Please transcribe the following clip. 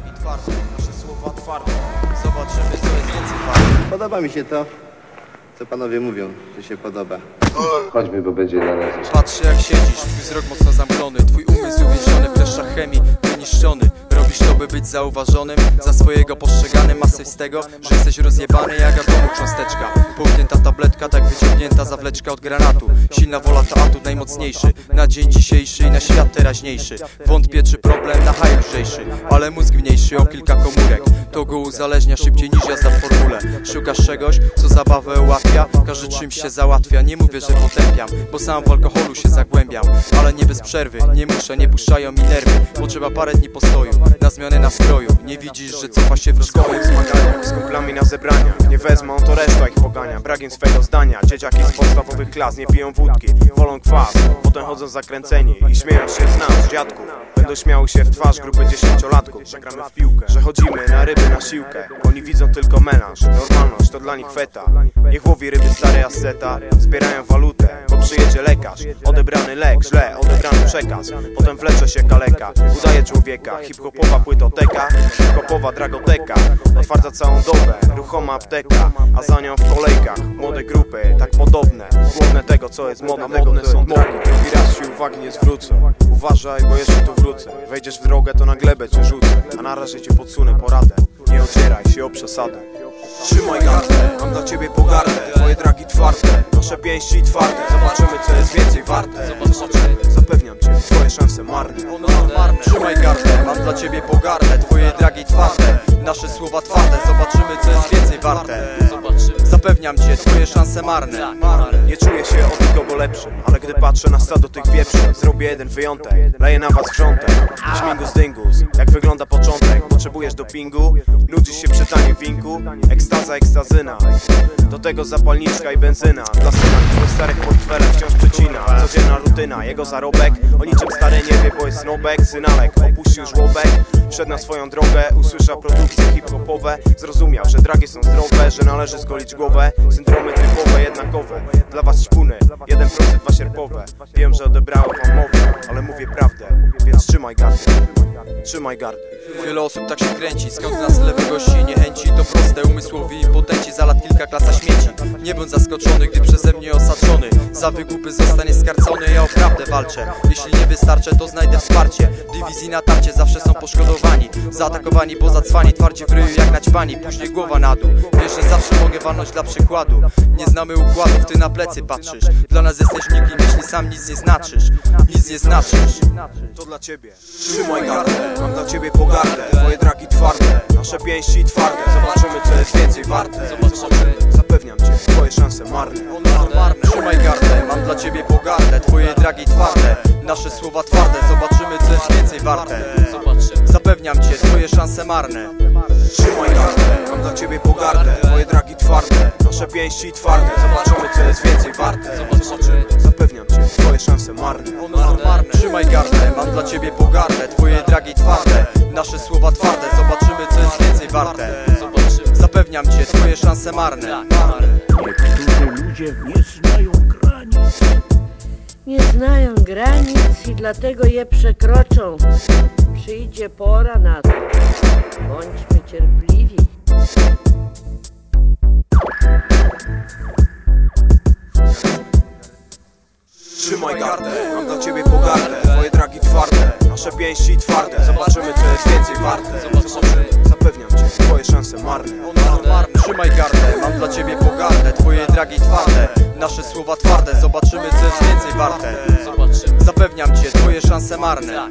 dragi twarde, nasze słowa twarde Zobaczymy co jest więcej warte Podoba mi się to, co panowie mówią, że się podoba. Chodźmy, bo będzie na nas. Patrzę jak siedzisz, twój wzrok mocno zamglony Twój umysł uwięziony w kleszczach chemii, wyniszczony Robisz to by być zauważonym, za swojego postrzeganym Masy z tego, że jesteś rozjebany jak atomu cząsteczka Połknięta tabletka, tak wyciągnięta zawleczka od granatu. Silna wola to atut najmocniejszy Na dzień dzisiejszy i na świat teraźniejszy. Wątpię czy problem na haj lżejszy Ale mózg mniejszy o kilka komórek To go uzależnia szybciej niż jazda w formule. Szukasz czegoś, co zabawę ułatwia? Każdy czymś się załatwia. Nie mówię, że potępiam Bo sam w alkoholu się zagłębiam. Ale nie bez przerwy, nie muszę, nie puszczają mi nerwy Potrzeba parę dni postoju Na zmianę nastroju. Nie widzisz, że cofa się w rozwoju zmagania Z kumplami na zebraniach. Nie wezmą, to reszta ich pogania. Brakiem swego zdania. Dzieciaki z podstawowych klas nie piją wódki Wolą kwas, potem chodzą zakręceni I śmieją się z nas, dziadków. Będą śmiały się w twarz grupy dziesięciolatków Że gramy w piłkę, że chodzimy na ryby na siłkę. Oni widzą tylko melanż, normalność to dla nich feta. Niech łowi ryby stary asceta Zbierają walutę, lekarz Odebrany lek, źle, odebrany przekaz. Potem wlecze się kaleka, udaje człowieka. Hip-hopowa płytoteka, hip-hopowa dragoteka. Otwarta całą dobę, ruchoma apteka. A za nią w kolejkach, młode grupy Tak podobne, główne tego co jest modne Modne są dragi, drugi raz ci uwagi nie zwrócę. Uważaj, bo jeszcze tu wrócę. Wejdziesz w drogę, to na glebę cię rzucę. A na razie cię podsunę poradę. Nie ocieraj się o przesadę. Trzymaj gardę, mam dla ciebie pogardę Twoje dragi twarde, nasze pięści twarde. Zobaczymy dla ciebie pogardę Twoje dragi twarde, nasze słowa twarde Zobaczymy co jest więcej warte. Zapewniam cię, twoje szanse marne. Nie czuję się Ale gdy patrzę na stado tych wieprzy Zrobię jeden wyjątek Leję na was wrzątek. Śmigus dyngus Jak wygląda początek? Potrzebujesz dopingu? Nudzisz się przy tanim winku? Ekstaza, ekstazyna. Do tego zapalniczka i benzyna. Dla syna, który starych portfelach wciąż przecina. Codzienna rutyna, jego zarobek. O niczym stare nie wie, bo jest snobek. Synalek opuścił żłobek. Wszedł na swoją drogę Usłyszał produkcje hip-hopowe. Zrozumiał, że dragi są zdrowe Że należy zgolić głowę. Syndromy typowe, jednakowe. Dla was ćpuny, 1% dwa sierpowe. Wiem, że odebrało wam mowę Ale mówię prawdę, więc trzymaj gardę. Trzymaj gardę Wiele osób tak się kręci, skąd nas lewe gości niechęci. To proste, umysłowi impotenci, za lat kilka klasa śmieci. Nie bądź zaskoczony, gdy przeze mnie osaczony Za wygłupy zostanie skarcony, ja o prawdę walczę. Jeśli nie wystarczę, to znajdę wsparcie. Dywizji na tarcie zawsze są poszkodowani. Zaatakowani, pozacwani, twardzi w ryju jak naćpani. Później głowa na dół, wiesz, że zawsze mogę walnąć dla przykładu. Nie znamy układów, ty na plecy patrzysz. Dla nas jesteś nikim, jeśli sam nic nie znaczysz. Nic nie znaczysz. To dla ciebie. Trzymaj gardę, mam dla ciebie pogardę Twoje dragi twarde, nasze pięści twarde. Zobaczymy co jest więcej warte. Zobaczymy, zapewniam cię, twoje szanse marne. Trzymaj gardę, mam dla ciebie pogardę Twoje dragi twarde, nasze słowa twarde. Zobaczymy co jest więcej warte. Zapewniam cię, twoje szanse marne. Trzymaj gardę, mam dla ciebie pogardę Twoje dragi twarde, nasze pięści twarde. Zobaczymy co jest więcej warte. Zobaczymy, zapewniam cię, twoje szanse marne. One są marne. Trzymaj gardę, mam dla ciebie pogardę. Twoje dragi twarde, nasze słowa twarde. Zobaczymy co jest więcej warte. Zapewniam cię, twoje szanse marne. Niektórzy ludzie nie znają granic. Nie znają granic i dlatego je przekroczą. Przyjdzie pora na to. Bądźmy cierpliwi. Nasze pięści twarde. Zobaczymy co jest więcej warte. Zobaczymy, zapewniam cię, twoje szanse marne. Trzymaj gardę, mam dla ciebie pogardę. Twoje dragi twarde, nasze słowa twarde. Zobaczymy co jest więcej warte. Zapewniam cię, twoje szanse marne